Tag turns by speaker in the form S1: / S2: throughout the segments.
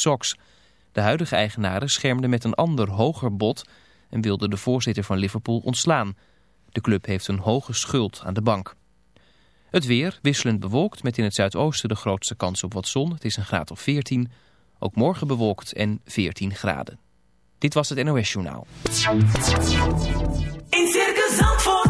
S1: Sox. De huidige eigenaren schermden met een ander hoger bod en wilden de voorzitter van Liverpool ontslaan. De club heeft een hoge schuld aan de bank. Het weer wisselend bewolkt met in het zuidoosten de grootste kans op wat zon. Het is een graad of 14. Ook morgen bewolkt en 14 graden. Dit was het NOS Journaal.
S2: In Circus Zandvoort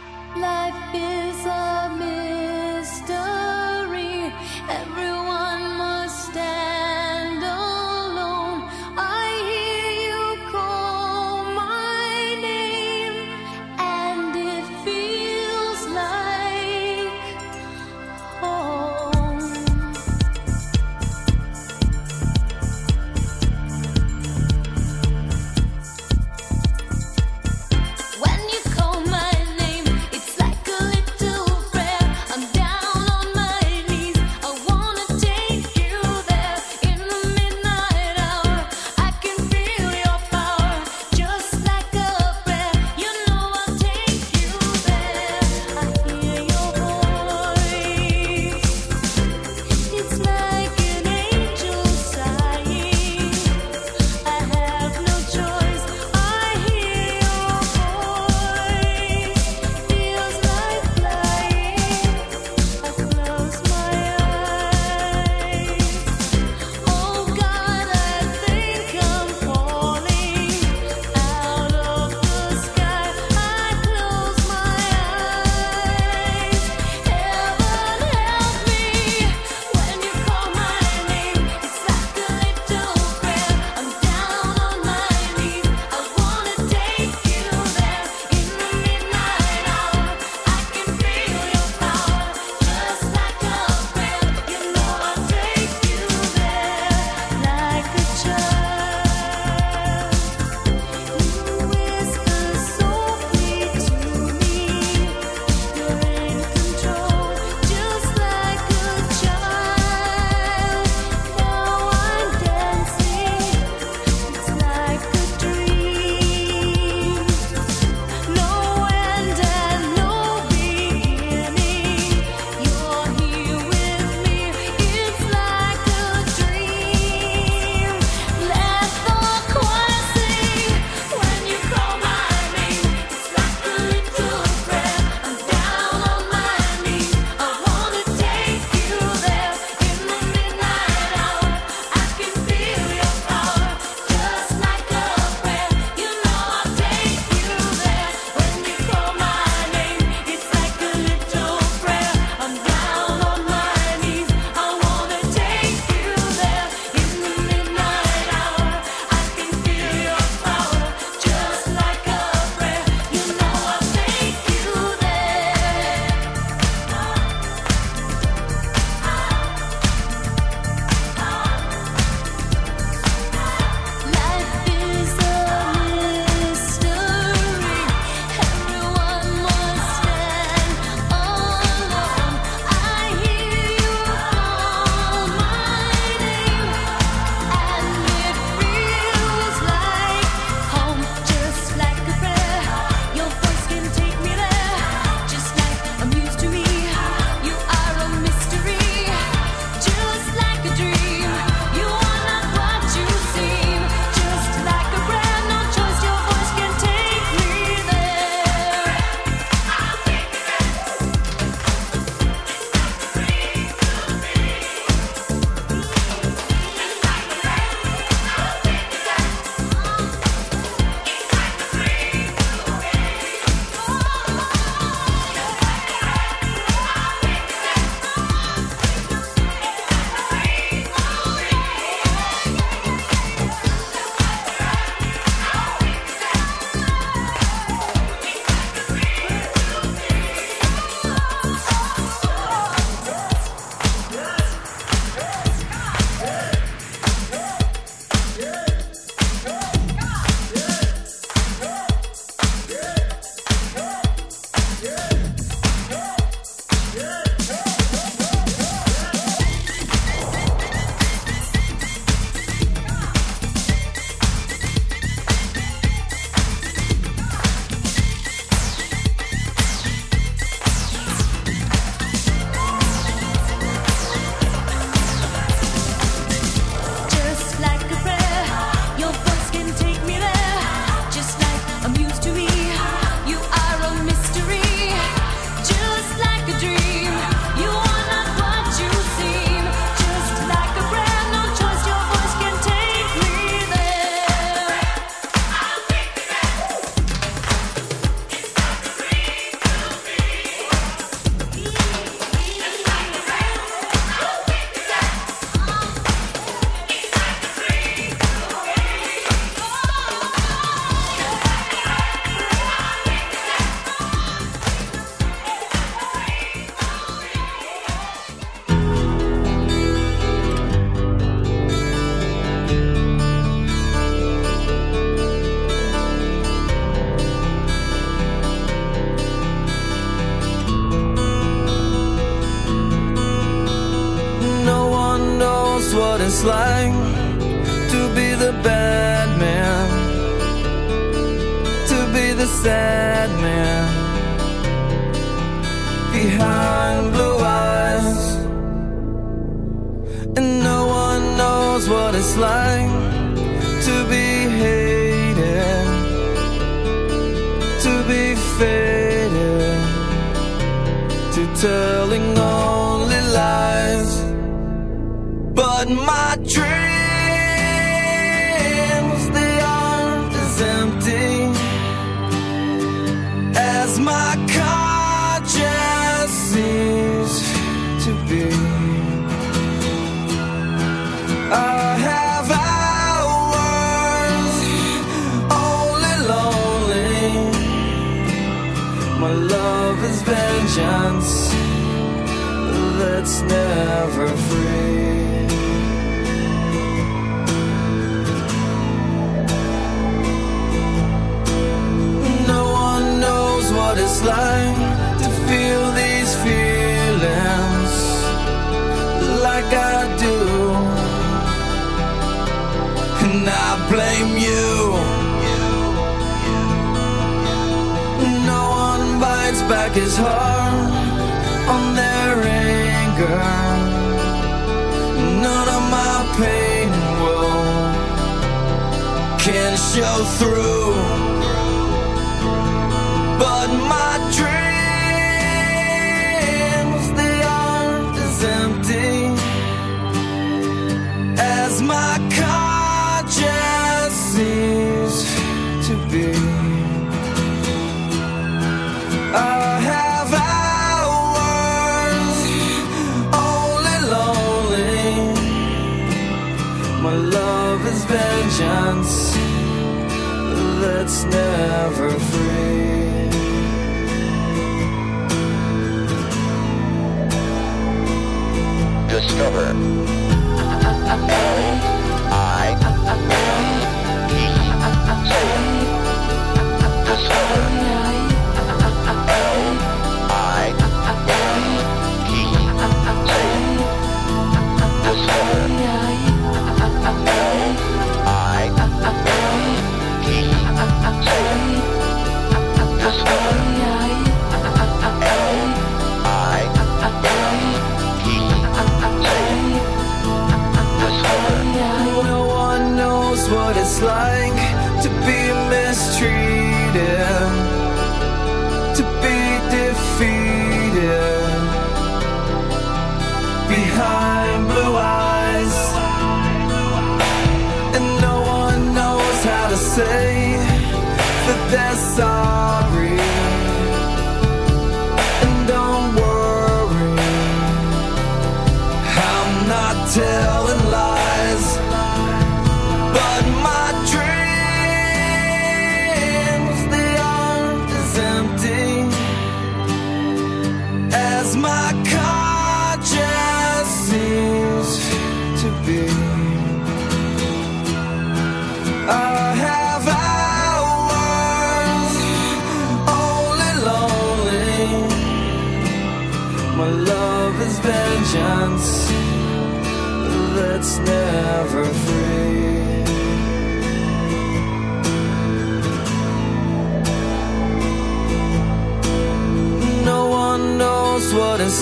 S3: vengeance that's never free. through.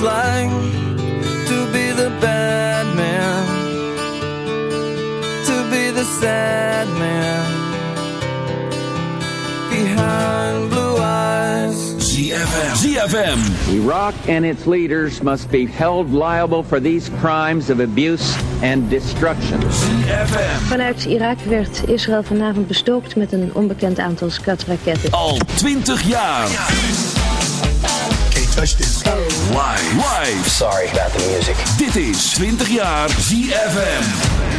S3: like to be the bad man, to be the sad man. Behind blue eyes,
S4: ZFM. ZFM.
S5: Iraq and its leaders must be held liable for these crimes of abuse and destruction.
S6: Vanuit Irak werd Israël vanavond bestookt met een onbekend aantal skatraketten.
S4: Al 20 jaar
S7: touch this.
S4: Live. Live.
S8: Sorry about the music.
S4: Dit is 20 jaar ZFM.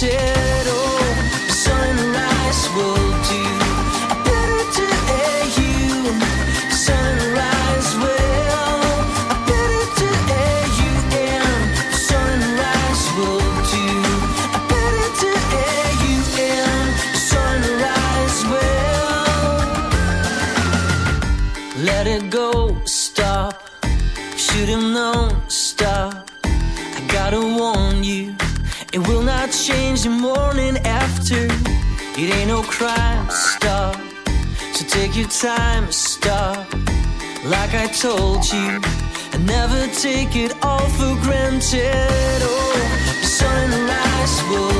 S3: shit. told you I
S9: never take it all for granted. Oh, sunrise will.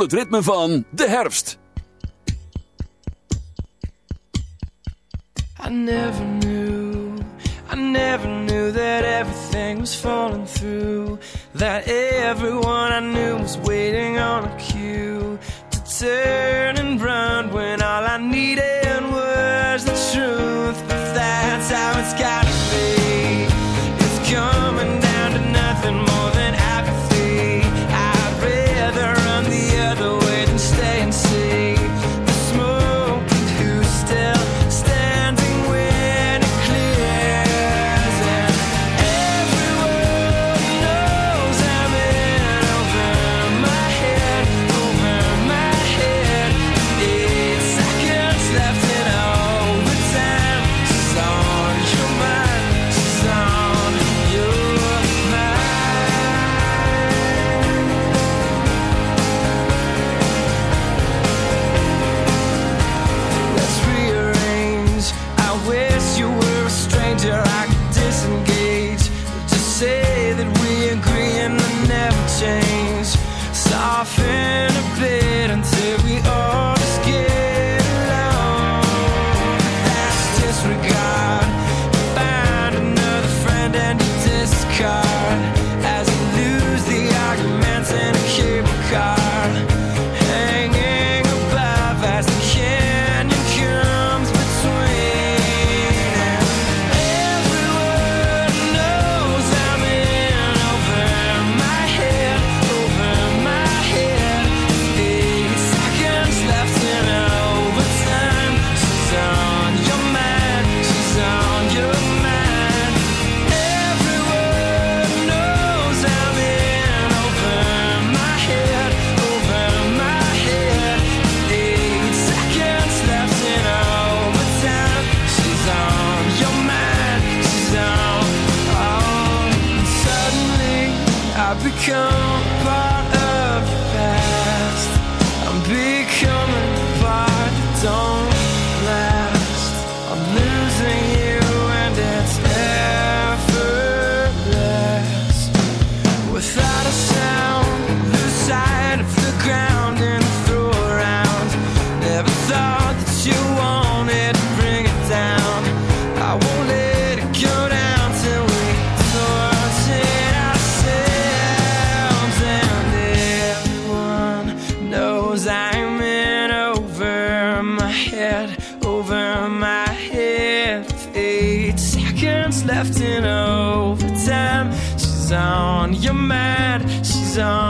S4: voel het ritme van de herfst.
S3: I never knew, I never knew that everything was falling through, that everyone on.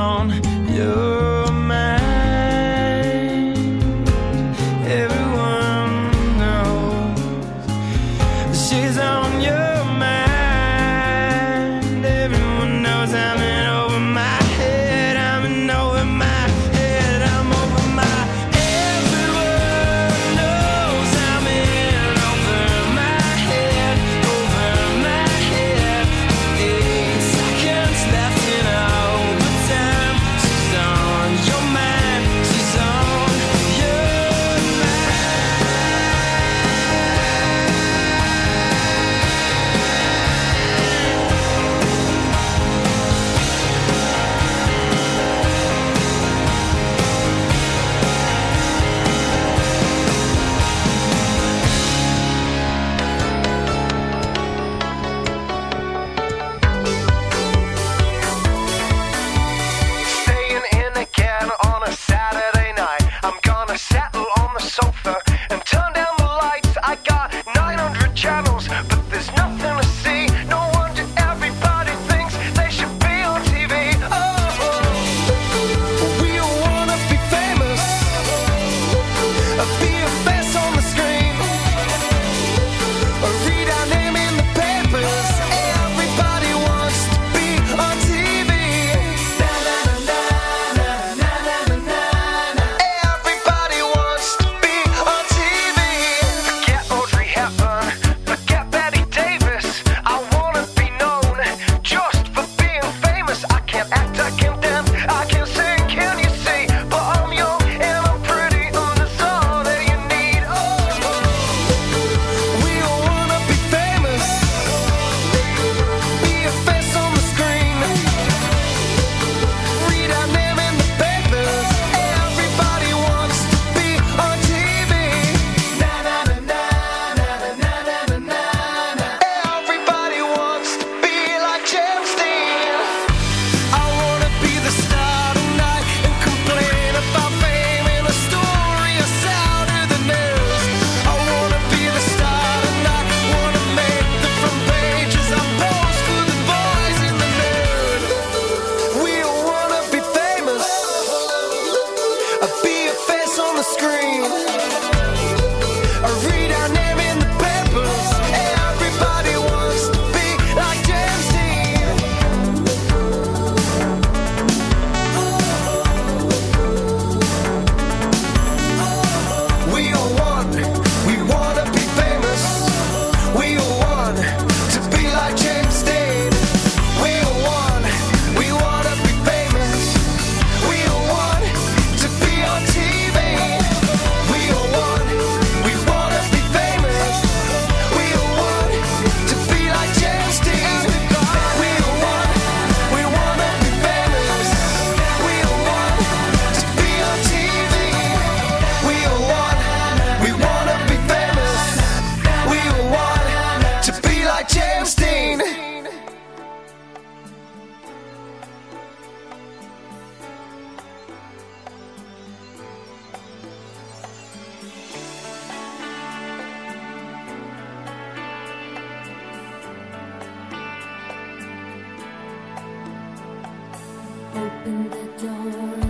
S3: open the
S4: door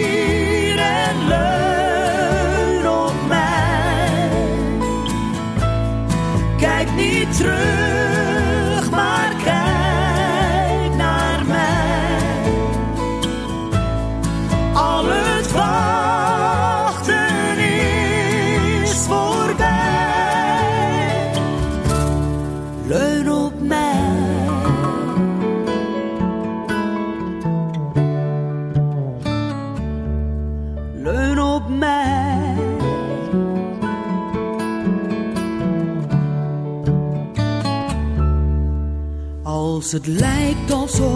S9: het lijkt alsof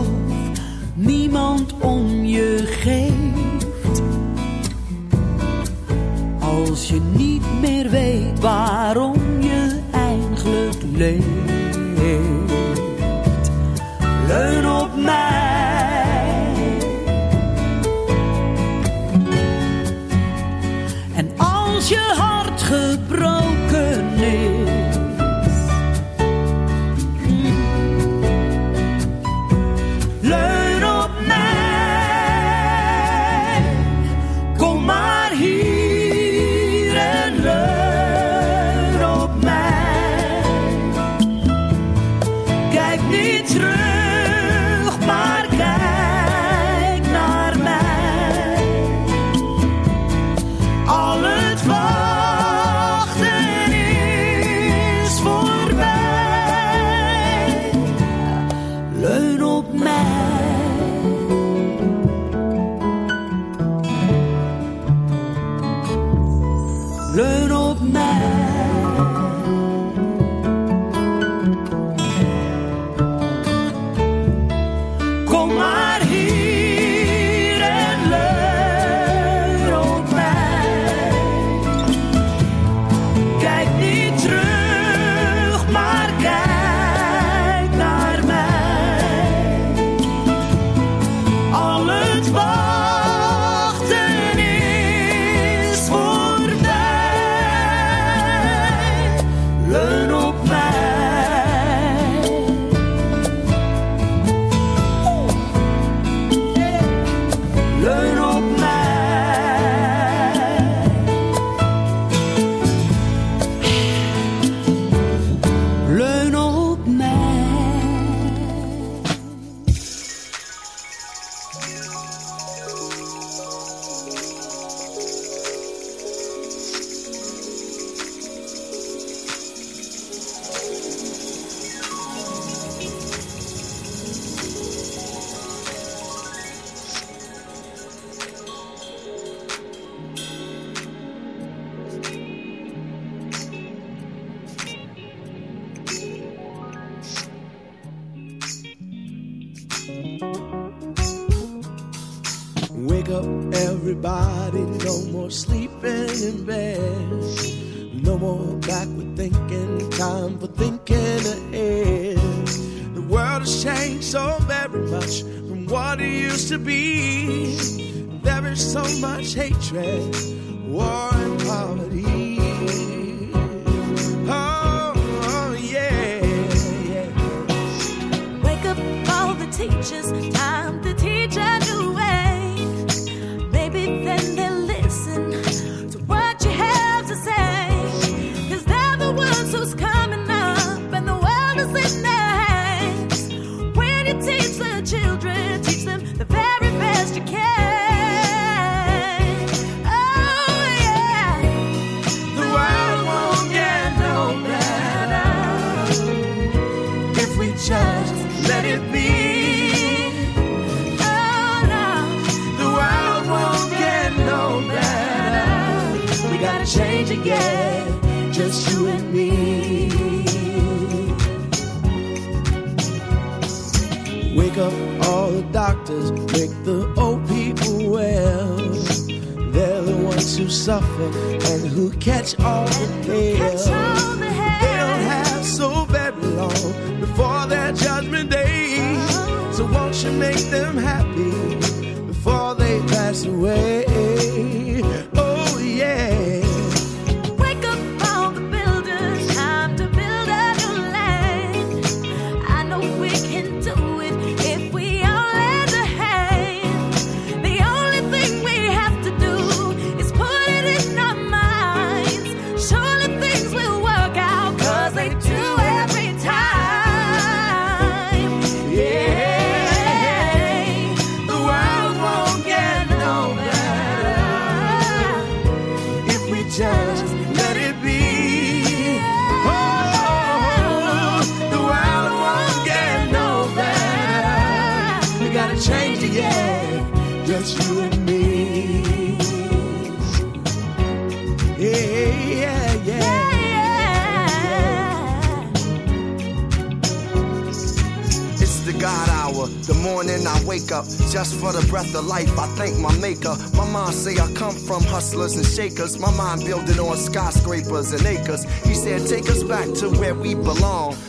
S10: hustlers and shakers. My mind building on skyscrapers and acres. He said, take us back to where we belong.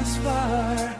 S11: As far.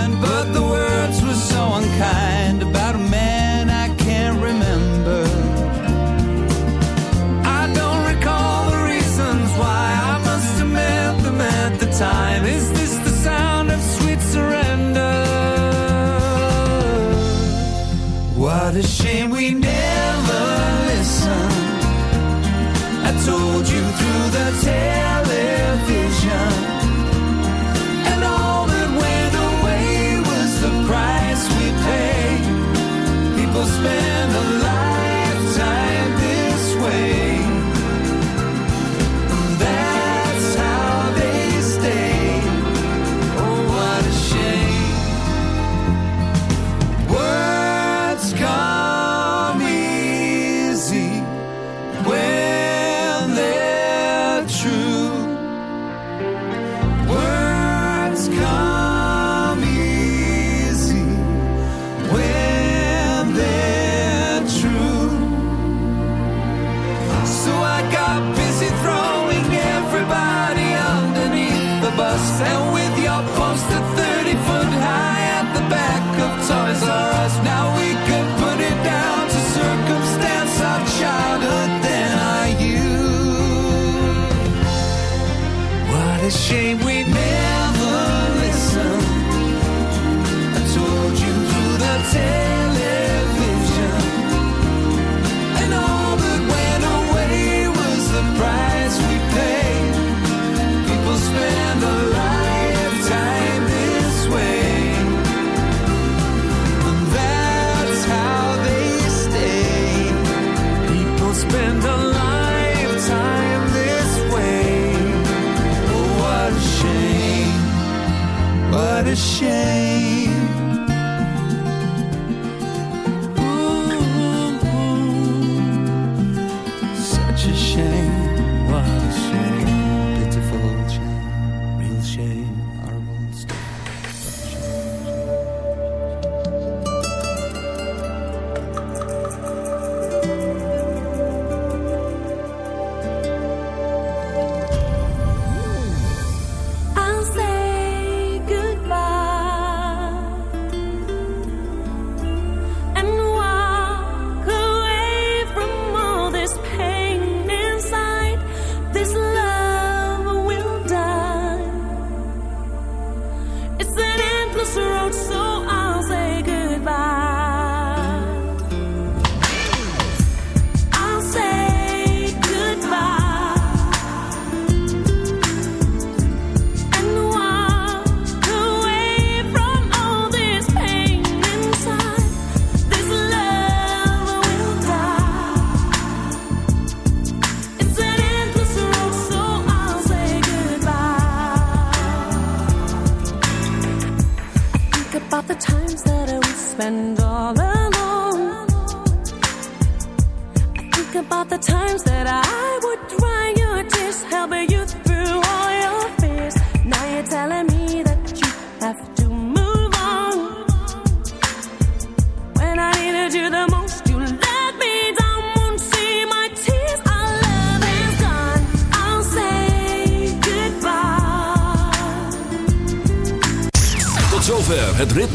S4: ashamed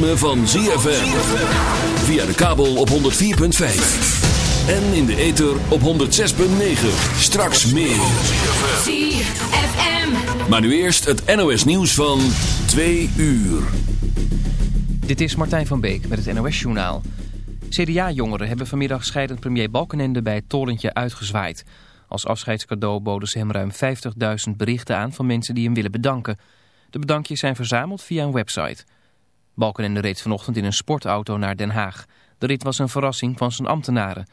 S4: ritme van ZFM. Via de kabel op 104.5. En in de ether op 106.9. Straks meer.
S12: ZFM.
S4: Maar nu eerst het NOS nieuws van 2 uur.
S1: Dit is Martijn van Beek met het NOS-journaal. CDA-jongeren hebben vanmiddag scheidend premier Balkenende bij het torentje uitgezwaaid. Als afscheidscadeau boden ze hem ruim 50.000 berichten aan van mensen die hem willen bedanken. De bedankjes zijn verzameld via een website. Balkenende reed vanochtend in een sportauto naar Den Haag. De rit was een verrassing van zijn ambtenaren.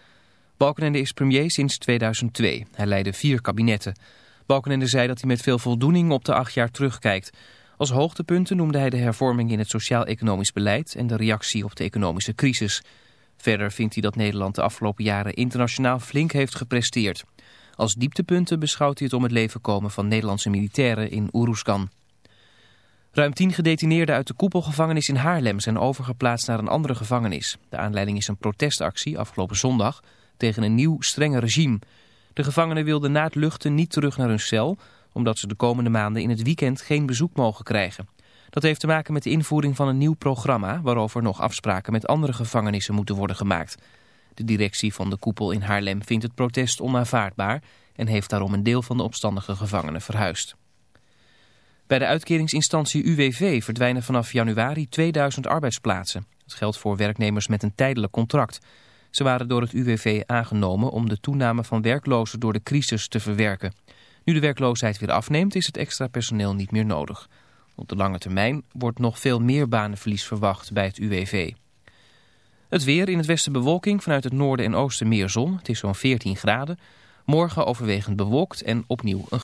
S1: Balkenende is premier sinds 2002. Hij leidde vier kabinetten. Balkenende zei dat hij met veel voldoening op de acht jaar terugkijkt. Als hoogtepunten noemde hij de hervorming in het sociaal-economisch beleid en de reactie op de economische crisis. Verder vindt hij dat Nederland de afgelopen jaren internationaal flink heeft gepresteerd. Als dieptepunten beschouwt hij het om het leven komen van Nederlandse militairen in Oeroeskan. Ruim tien gedetineerden uit de koepelgevangenis in Haarlem zijn overgeplaatst naar een andere gevangenis. De aanleiding is een protestactie afgelopen zondag tegen een nieuw strenge regime. De gevangenen wilden na het luchten niet terug naar hun cel, omdat ze de komende maanden in het weekend geen bezoek mogen krijgen. Dat heeft te maken met de invoering van een nieuw programma waarover nog afspraken met andere gevangenissen moeten worden gemaakt. De directie van de koepel in Haarlem vindt het protest onaanvaardbaar en heeft daarom een deel van de opstandige gevangenen verhuisd. Bij de uitkeringsinstantie UWV verdwijnen vanaf januari 2000 arbeidsplaatsen. Dat geldt voor werknemers met een tijdelijk contract. Ze waren door het UWV aangenomen om de toename van werklozen door de crisis te verwerken. Nu de werkloosheid weer afneemt is het extra personeel niet meer nodig. Op de lange termijn wordt nog veel meer banenverlies verwacht bij het UWV. Het weer in het westen bewolking, vanuit het noorden en oosten meer zon. Het is zo'n 14 graden. Morgen overwegend bewolkt en opnieuw een